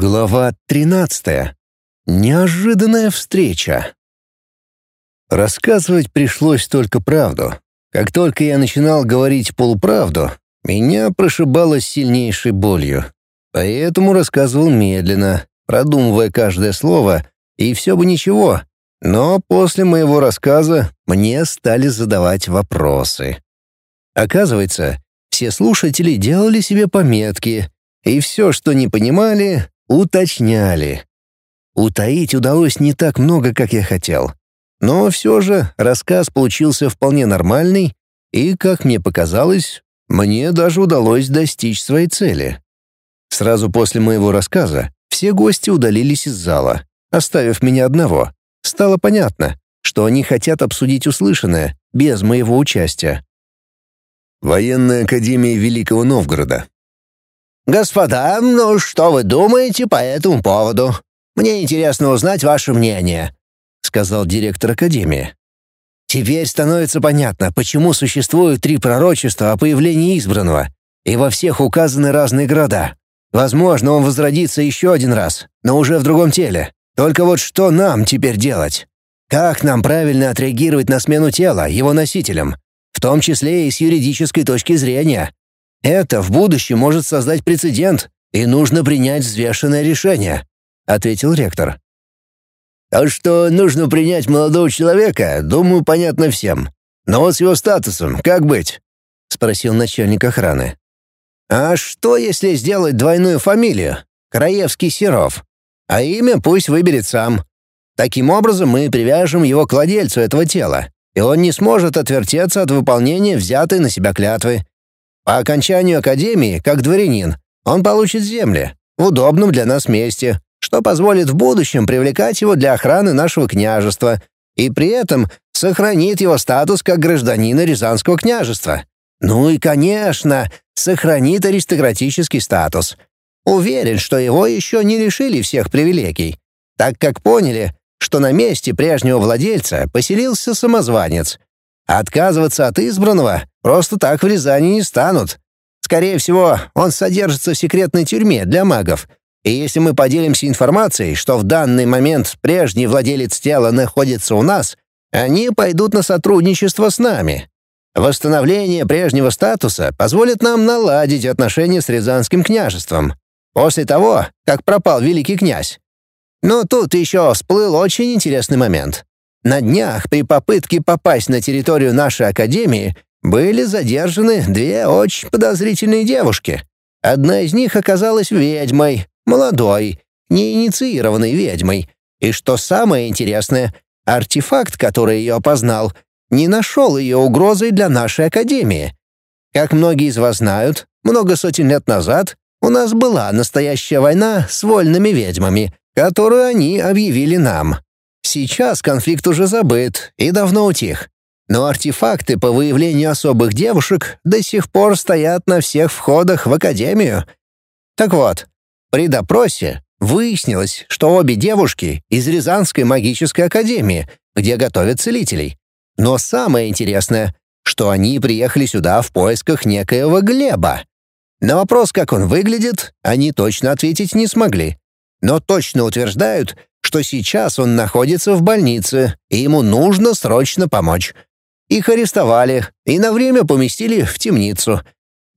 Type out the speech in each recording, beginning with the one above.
Глава 13. Неожиданная встреча. Рассказывать пришлось только правду. Как только я начинал говорить полуправду, меня прошибало сильнейшей болью. Поэтому рассказывал медленно, продумывая каждое слово, и все бы ничего. Но после моего рассказа мне стали задавать вопросы. Оказывается, все слушатели делали себе пометки, и все, что не понимали, уточняли. Утаить удалось не так много, как я хотел. Но все же рассказ получился вполне нормальный, и, как мне показалось, мне даже удалось достичь своей цели. Сразу после моего рассказа все гости удалились из зала, оставив меня одного. Стало понятно, что они хотят обсудить услышанное без моего участия. Военная академия Великого Новгорода, «Господа, ну что вы думаете по этому поводу? Мне интересно узнать ваше мнение», — сказал директор Академии. «Теперь становится понятно, почему существуют три пророчества о появлении избранного, и во всех указаны разные города. Возможно, он возродится еще один раз, но уже в другом теле. Только вот что нам теперь делать? Как нам правильно отреагировать на смену тела его носителям, в том числе и с юридической точки зрения?» Это в будущем может создать прецедент, и нужно принять взвешенное решение», — ответил ректор. «То, что нужно принять молодого человека, думаю, понятно всем. Но вот с его статусом как быть?» — спросил начальник охраны. «А что, если сделать двойную фамилию? Краевский-Серов. А имя пусть выберет сам. Таким образом мы привяжем его к владельцу этого тела, и он не сможет отвертеться от выполнения взятой на себя клятвы. По окончанию академии, как дворянин, он получит земли в удобном для нас месте, что позволит в будущем привлекать его для охраны нашего княжества и при этом сохранит его статус как гражданина Рязанского княжества. Ну и, конечно, сохранит аристократический статус. Уверен, что его еще не лишили всех привилегий, так как поняли, что на месте прежнего владельца поселился самозванец — отказываться от избранного просто так в Рязани не станут. Скорее всего, он содержится в секретной тюрьме для магов. И если мы поделимся информацией, что в данный момент прежний владелец тела находится у нас, они пойдут на сотрудничество с нами. Восстановление прежнего статуса позволит нам наладить отношения с Рязанским княжеством. После того, как пропал великий князь. Но тут еще всплыл очень интересный момент. На днях при попытке попасть на территорию нашей академии были задержаны две очень подозрительные девушки. Одна из них оказалась ведьмой, молодой, неинициированной ведьмой. И что самое интересное, артефакт, который ее опознал, не нашел ее угрозой для нашей академии. Как многие из вас знают, много сотен лет назад у нас была настоящая война с вольными ведьмами, которую они объявили нам. Сейчас конфликт уже забыт и давно утих. Но артефакты по выявлению особых девушек до сих пор стоят на всех входах в Академию. Так вот, при допросе выяснилось, что обе девушки из Рязанской магической академии, где готовят целителей. Но самое интересное, что они приехали сюда в поисках некоего Глеба. На вопрос, как он выглядит, они точно ответить не смогли. Но точно утверждают, что сейчас он находится в больнице, и ему нужно срочно помочь. Их арестовали и на время поместили в темницу.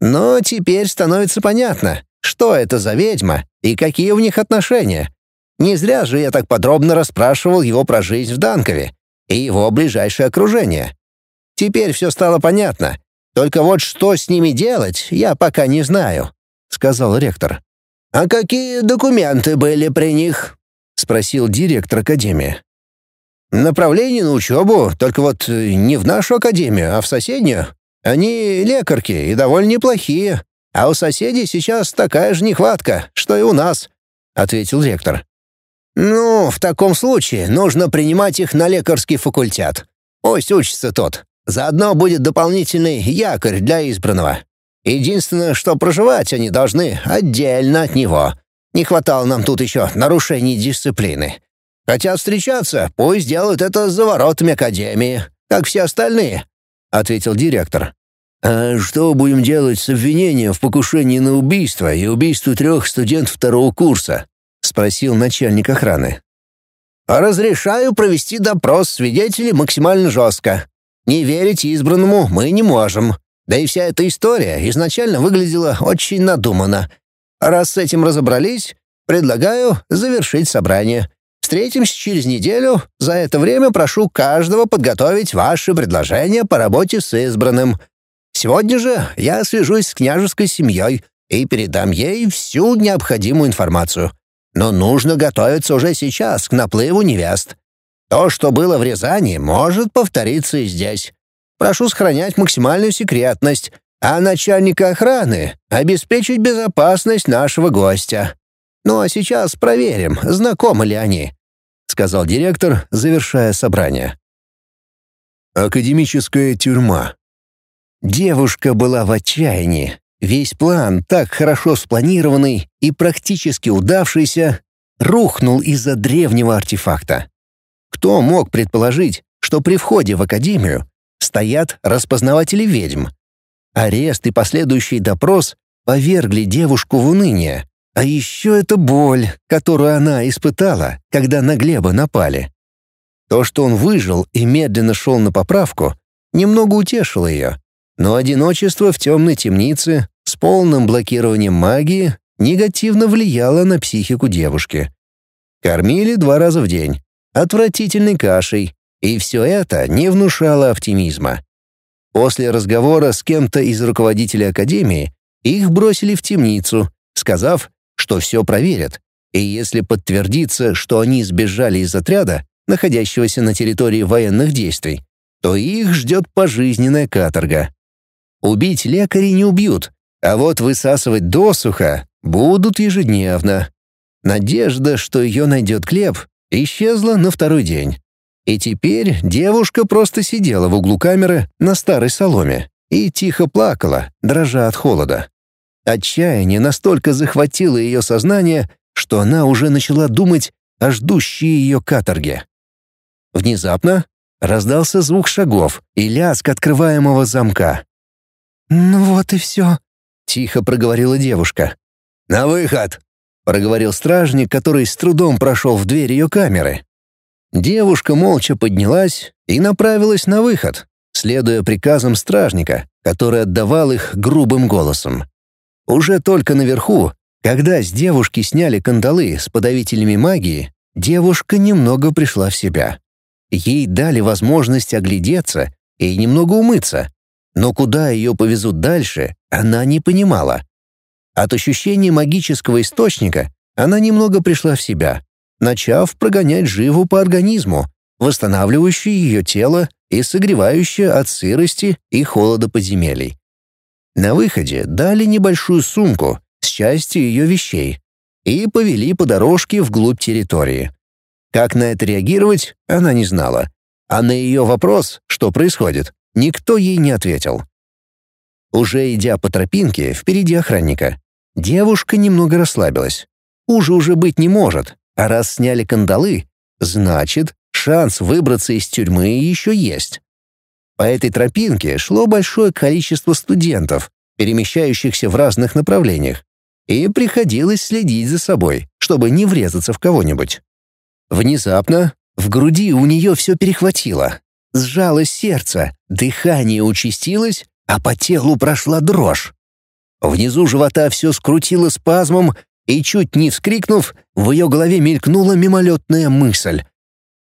Но теперь становится понятно, что это за ведьма и какие у них отношения. Не зря же я так подробно расспрашивал его про жизнь в Данкове и его ближайшее окружение. Теперь все стало понятно. Только вот что с ними делать, я пока не знаю», — сказал ректор. «А какие документы были при них?» — спросил директор академии. «Направление на учебу, только вот э, не в нашу академию, а в соседнюю. Они лекарки и довольно неплохие, а у соседей сейчас такая же нехватка, что и у нас», — ответил ректор. «Ну, в таком случае нужно принимать их на лекарский факультет. Пусть учится тот. Заодно будет дополнительный якорь для избранного. Единственное, что проживать они должны отдельно от него. Не хватало нам тут еще нарушений дисциплины. Хотят встречаться, пусть делают это за воротами Академии, как все остальные», — ответил директор. «А что будем делать с обвинением в покушении на убийство и убийстве трех студентов второго курса?» спросил начальник охраны. «Разрешаю провести допрос свидетелей максимально жестко. Не верить избранному мы не можем. Да и вся эта история изначально выглядела очень надуманно. Раз с этим разобрались, предлагаю завершить собрание. Встретимся через неделю. За это время прошу каждого подготовить ваши предложения по работе с избранным. Сегодня же я свяжусь с княжеской семьей и передам ей всю необходимую информацию. Но нужно готовиться уже сейчас к наплыву невест. То, что было в Рязани, может повториться и здесь. Прошу сохранять максимальную секретность, а начальника охраны — обеспечить безопасность нашего гостя. Ну а сейчас проверим, знакомы ли они», — сказал директор, завершая собрание. Академическая тюрьма. Девушка была в отчаянии. Весь план, так хорошо спланированный и практически удавшийся, рухнул из-за древнего артефакта. Кто мог предположить, что при входе в Академию стоят распознаватели ведьм? Арест и последующий допрос повергли девушку в уныние. А еще это боль, которую она испытала, когда на Глеба напали. То, что он выжил и медленно шел на поправку, немного утешило ее. Но одиночество в темной темнице с полным блокированием магии негативно влияло на психику девушки. Кормили два раза в день, отвратительной кашей, и все это не внушало оптимизма. После разговора с кем-то из руководителей академии их бросили в темницу, сказав, что все проверят, и если подтвердится, что они сбежали из отряда, находящегося на территории военных действий, то их ждет пожизненная каторга. Убить лекарей не убьют, а вот высасывать досуха будут ежедневно. Надежда, что ее найдет Глеб, исчезла на второй день. И теперь девушка просто сидела в углу камеры на старой соломе и тихо плакала, дрожа от холода. Отчаяние настолько захватило ее сознание, что она уже начала думать о ждущей ее каторге. Внезапно раздался звук шагов и лязг открываемого замка. «Ну вот и все», — тихо проговорила девушка. «На выход!» — проговорил стражник, который с трудом прошел в дверь ее камеры. Девушка молча поднялась и направилась на выход, следуя приказам стражника, который отдавал их грубым голосом. Уже только наверху, когда с девушки сняли кандалы с подавителями магии, девушка немного пришла в себя. Ей дали возможность оглядеться и немного умыться, но куда ее повезут дальше, она не понимала. От ощущения магического источника она немного пришла в себя, начав прогонять живу по организму, восстанавливающую ее тело и согревающую от сырости и холода подземелий. На выходе дали небольшую сумку с частью ее вещей и повели по дорожке вглубь территории. Как на это реагировать, она не знала. А на ее вопрос, что происходит, никто ей не ответил. Уже идя по тропинке впереди охранника, девушка немного расслабилась. Хуже уже быть не может, а раз сняли кандалы, значит, шанс выбраться из тюрьмы еще есть. По этой тропинке шло большое количество студентов, перемещающихся в разных направлениях, и приходилось следить за собой, чтобы не врезаться в кого-нибудь. Внезапно в груди у нее все перехватило. Сжалось сердце, дыхание участилось, а по телу прошла дрожь. Внизу живота все скрутило спазмом, и, чуть не вскрикнув, в ее голове мелькнула мимолетная мысль.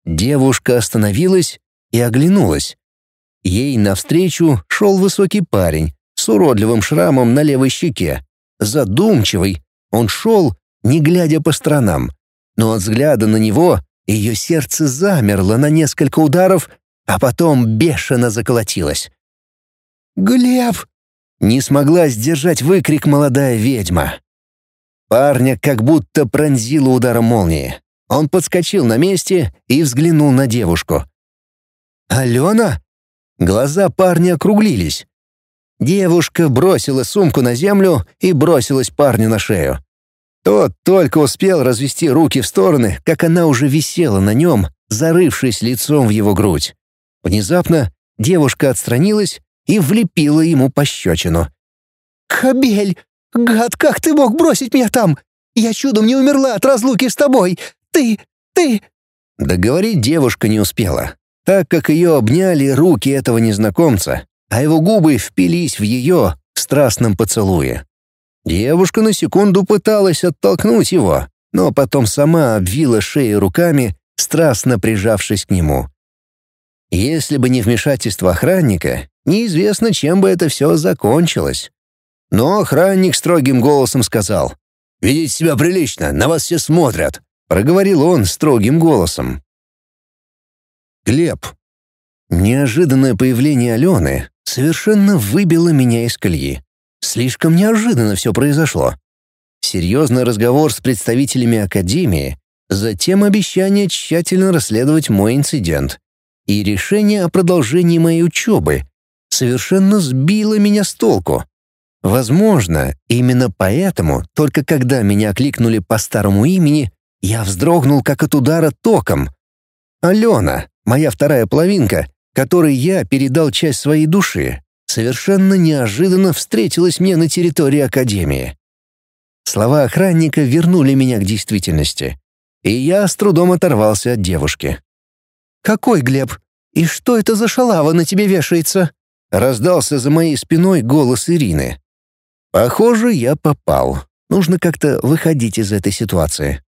Девушка остановилась и оглянулась. Ей навстречу шел высокий парень с уродливым шрамом на левой щеке. Задумчивый, он шел, не глядя по сторонам. Но от взгляда на него ее сердце замерло на несколько ударов, а потом бешено заколотилось. «Глеб!» — не смогла сдержать выкрик молодая ведьма. Парня как будто пронзило ударом молнии. Он подскочил на месте и взглянул на девушку. «Алена?» Глаза парня округлились. Девушка бросила сумку на землю и бросилась парню на шею. Тот только успел развести руки в стороны, как она уже висела на нем, зарывшись лицом в его грудь. Внезапно девушка отстранилась и влепила ему пощечину. «Кобель! Гад, как ты мог бросить меня там? Я чудом не умерла от разлуки с тобой! Ты... ты...» Договорить девушка не успела, так как ее обняли руки этого незнакомца, а его губы впились в ее в страстном поцелуе. Девушка на секунду пыталась оттолкнуть его, но потом сама обвила шею руками, страстно прижавшись к нему. Если бы не вмешательство охранника, неизвестно, чем бы это все закончилось. Но охранник строгим голосом сказал, «Ведите себя прилично, на вас все смотрят», — проговорил он строгим голосом. Глеб. Неожиданное появление Алены совершенно выбило меня из колеи. Слишком неожиданно все произошло. Серьезный разговор с представителями Академии, затем обещание тщательно расследовать мой инцидент и решение о продолжении моей учебы совершенно сбило меня с толку. Возможно, именно поэтому, только когда меня окликнули по старому имени, я вздрогнул как от удара током. Алена, моя вторая половинка, которой я передал часть своей души, совершенно неожиданно встретилась мне на территории Академии. Слова охранника вернули меня к действительности, и я с трудом оторвался от девушки. «Какой Глеб? И что это за шалава на тебе вешается?» Раздался за моей спиной голос Ирины. Похоже, я попал. Нужно как-то выходить из этой ситуации.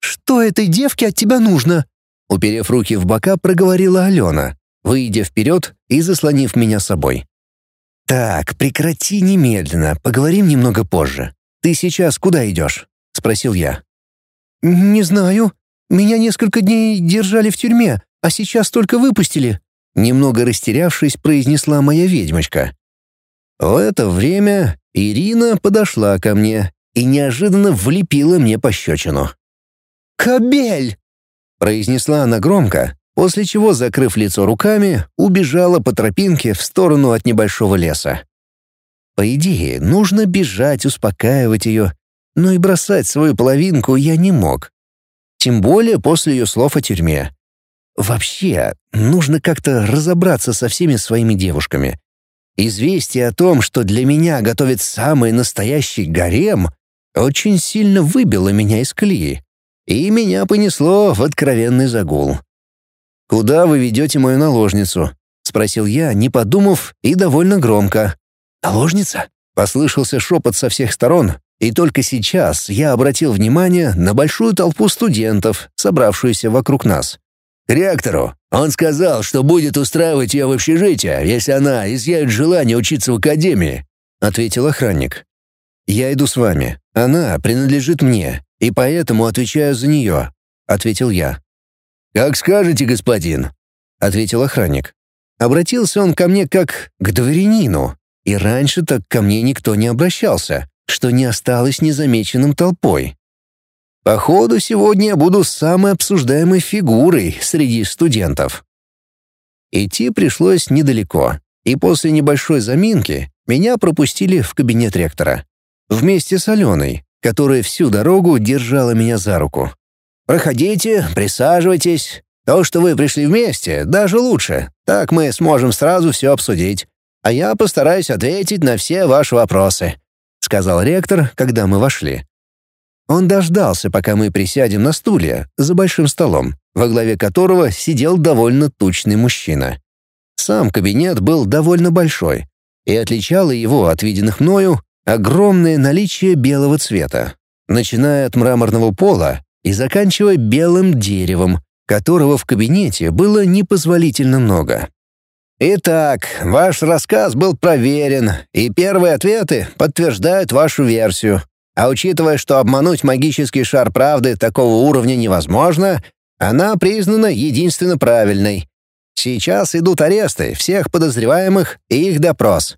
«Что этой девке от тебя нужно?» Уперев руки в бока, проговорила Алена, выйдя вперед и заслонив меня собой. «Так, прекрати немедленно, поговорим немного позже. Ты сейчас куда идешь?» — спросил я. «Не знаю. Меня несколько дней держали в тюрьме, а сейчас только выпустили», — немного растерявшись, произнесла моя ведьмочка. В это время Ирина подошла ко мне и неожиданно влепила мне пощечину. «Кобель!» — произнесла она громко, после чего, закрыв лицо руками, убежала по тропинке в сторону от небольшого леса. По идее, нужно бежать, успокаивать ее, но и бросать свою половинку я не мог. Тем более после ее слов о тюрьме. Вообще, нужно как-то разобраться со всеми своими девушками. Известие о том, что для меня готовит самый настоящий гарем, очень сильно выбило меня из колеи, и меня понесло в откровенный загул. «Куда вы ведете мою наложницу?» — спросил я, не подумав, и довольно громко. «Наложница?» — послышался шепот со всех сторон, и только сейчас я обратил внимание на большую толпу студентов, собравшуюся вокруг нас. «К ректору. Он сказал, что будет устраивать ее в общежитие, если она изъявит желание учиться в академии», — ответил охранник. «Я иду с вами. Она принадлежит мне, и поэтому отвечаю за нее», — ответил я. «Как скажете, господин», — ответил охранник. Обратился он ко мне как к дворянину, и раньше так ко мне никто не обращался, что не осталось незамеченным толпой. Походу, сегодня я буду самой обсуждаемой фигурой среди студентов. Идти пришлось недалеко, и после небольшой заминки меня пропустили в кабинет ректора. Вместе с Аленой, которая всю дорогу держала меня за руку. «Проходите, присаживайтесь. То, что вы пришли вместе, даже лучше. Так мы сможем сразу все обсудить. А я постараюсь ответить на все ваши вопросы», — сказал ректор, когда мы вошли. Он дождался, пока мы присядем на стулья за большим столом, во главе которого сидел довольно тучный мужчина. Сам кабинет был довольно большой, и отличало его от виденных мною огромное наличие белого цвета, начиная от мраморного пола и заканчивая белым деревом, которого в кабинете было непозволительно много. Итак, ваш рассказ был проверен, и первые ответы подтверждают вашу версию, а учитывая, что обмануть магический шар правды такого уровня невозможно, она признана единственно правильной. Сейчас идут аресты всех подозреваемых и их допрос.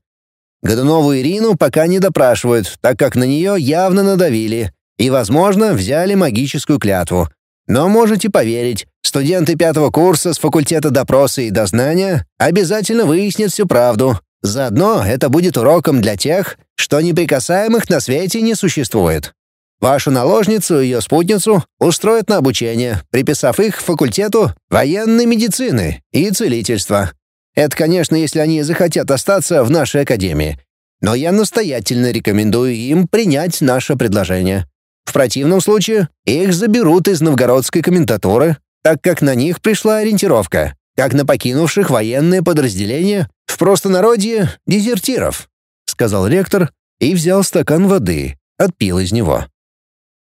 Годунову Ирину пока не допрашивают, так как на нее явно надавили и, возможно, взяли магическую клятву. Но можете поверить, студенты пятого курса с факультета допроса и дознания обязательно выяснят всю правду, Заодно это будет уроком для тех, что неприкасаемых на свете не существует. Вашу наложницу и ее спутницу устроят на обучение, приписав их факультету военной медицины и целительства. Это, конечно, если они захотят остаться в нашей академии. Но я настоятельно рекомендую им принять наше предложение. В противном случае их заберут из новгородской комендатуры, так как на них пришла ориентировка, как на покинувших военные подразделения, в простонародье — дезертиров», — сказал ректор и взял стакан воды, отпил из него.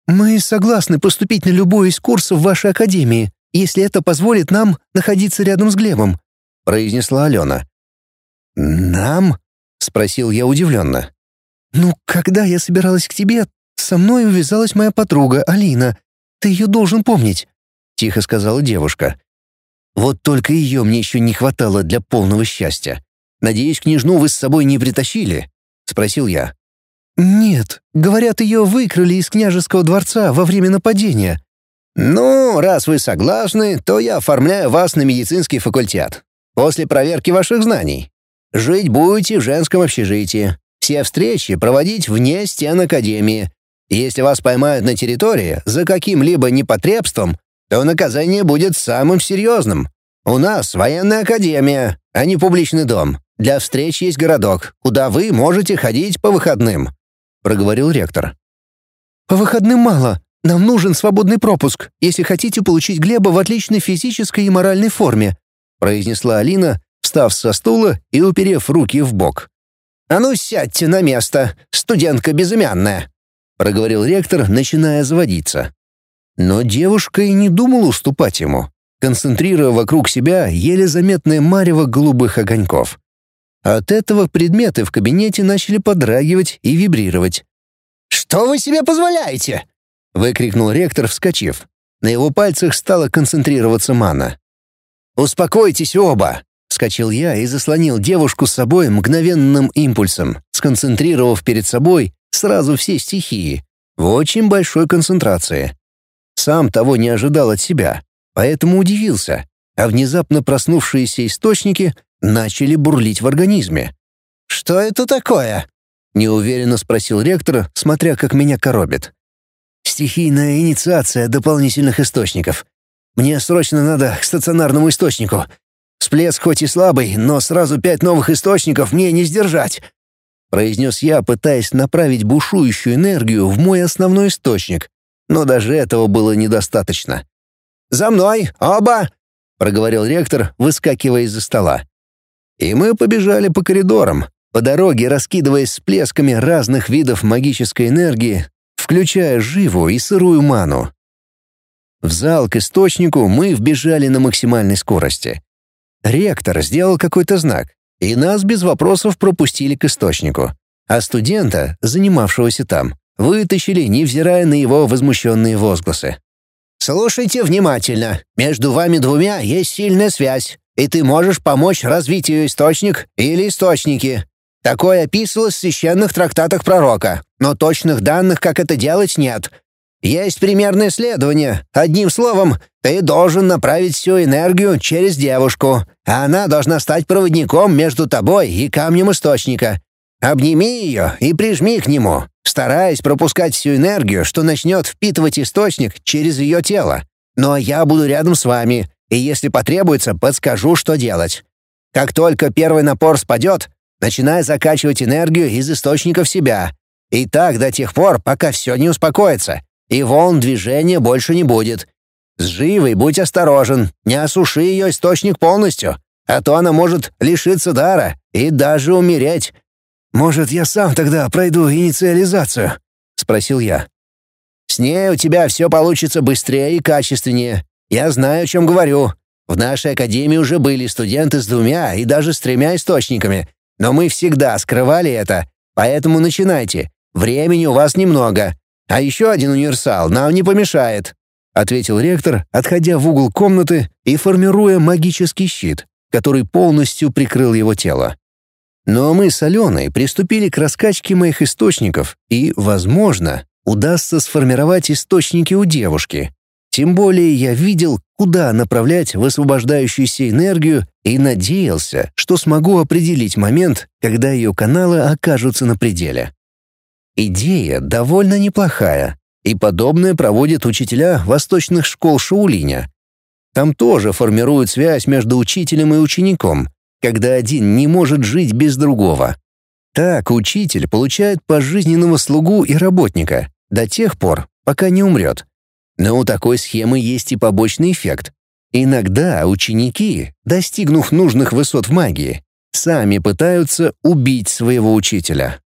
«Мы согласны поступить на любой из курсов вашей академии, если это позволит нам находиться рядом с Глебом», — произнесла Алена. «Нам?» — спросил я удивленно. «Ну, когда я собиралась к тебе, со мной увязалась моя подруга Алина. Ты ее должен помнить», — тихо сказала девушка. «Вот только ее мне еще не хватало для полного счастья. Надеюсь, княжну вы с собой не притащили?» — спросил я. «Нет, говорят, ее выкрали из княжеского дворца во время нападения». «Ну, раз вы согласны, то я оформляю вас на медицинский факультет. После проверки ваших знаний. Жить будете в женском общежитии. Все встречи проводить вне стен академии. Если вас поймают на территории за каким-либо непотребством, то наказание будет самым серьезным. У нас военная академия, а не публичный дом. Для встреч есть городок, куда вы можете ходить по выходным», — проговорил ректор. «По выходным мало. Нам нужен свободный пропуск, если хотите получить Глеба в отличной физической и моральной форме», — произнесла Алина, встав со стула и уперев руки в бок. «А ну сядьте на место, студентка безымянная», — проговорил ректор, начиная заводиться. Но девушка и не думала уступать ему, концентрируя вокруг себя еле заметное марево голубых огоньков. От этого предметы в кабинете начали подрагивать и вибрировать. «Что вы себе позволяете?» — выкрикнул ректор, вскочив. На его пальцах стала концентрироваться мана. «Успокойтесь оба!» — вскочил я и заслонил девушку с собой мгновенным импульсом, сконцентрировав перед собой сразу все стихии в очень большой концентрации. Сам того не ожидал от себя, поэтому удивился, а внезапно проснувшиеся источники начали бурлить в организме. «Что это такое?» — неуверенно спросил ректор, смотря как меня коробит. «Стихийная инициация дополнительных источников. Мне срочно надо к стационарному источнику. Всплеск хоть и слабый, но сразу пять новых источников мне не сдержать», — произнес я, пытаясь направить бушующую энергию в мой основной источник. Но даже этого было недостаточно. «За мной! Оба!» — проговорил ректор, выскакивая из-за стола. И мы побежали по коридорам, по дороге раскидываясь всплесками разных видов магической энергии, включая живую и сырую ману. В зал к источнику мы вбежали на максимальной скорости. Ректор сделал какой-то знак, и нас без вопросов пропустили к источнику. А студента, занимавшегося там, вытащили, невзирая на его возмущенные возгласы. «Слушайте внимательно. Между вами двумя есть сильная связь, и ты можешь помочь развить ее источник или источники. Такое описывалось в священных трактатах пророка, но точных данных, как это делать, нет. Есть примерное исследование. Одним словом, ты должен направить всю энергию через девушку, а она должна стать проводником между тобой и камнем источника. Обними ее и прижми к нему, стараясь пропускать всю энергию, что начнет впитывать источник через ее тело. Но я буду рядом с вами, и если потребуется, подскажу, что делать. Как только первый напор спадет, начинай закачивать энергию из источника в себя. И так до тех пор, пока все не успокоится и волн движения больше не будет. С живой будь осторожен, не осуши ее источник полностью, а то она может лишиться дара и даже умереть. «Может, я сам тогда пройду инициализацию?» — спросил я. «С ней у тебя все получится быстрее и качественнее. Я знаю, о чем говорю. В нашей академии уже были студенты с двумя и даже с тремя источниками, но мы всегда скрывали это, поэтому начинайте. Времени у вас немного. А еще один универсал нам не помешает», — ответил ректор, отходя в угол комнаты и формируя магический щит, который полностью прикрыл его тело. Но мы с Аленой приступили к раскачке моих источников, и, возможно, удастся сформировать источники у девушки. Тем более я видел, куда направлять высвобождающуюся энергию и надеялся, что смогу определить момент, когда ее каналы окажутся на пределе. Идея довольно неплохая, и подобное проводят учителя восточных школ Шаулиня. Там тоже формируют связь между учителем и учеником, когда один не может жить без другого. Так учитель получает пожизненного слугу и работника до тех пор, пока не умрет. Но у такой схемы есть и побочный эффект. Иногда ученики, достигнув нужных высот в магии, сами пытаются убить своего учителя.